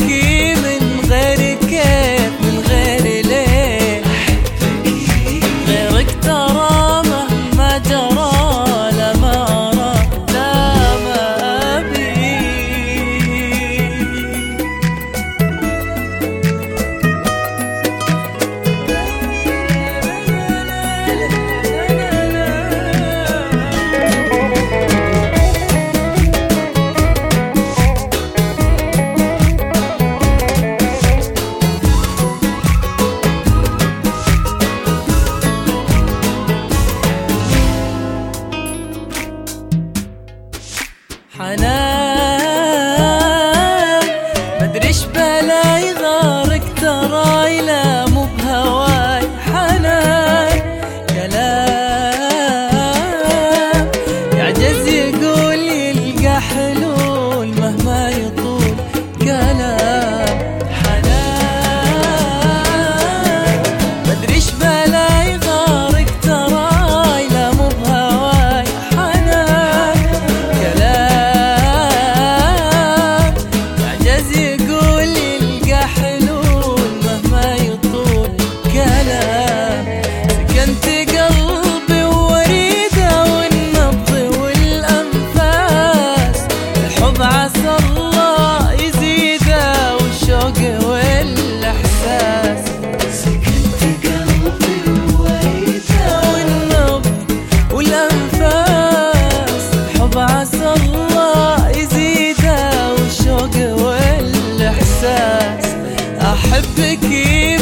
أحبك من غير كيف. que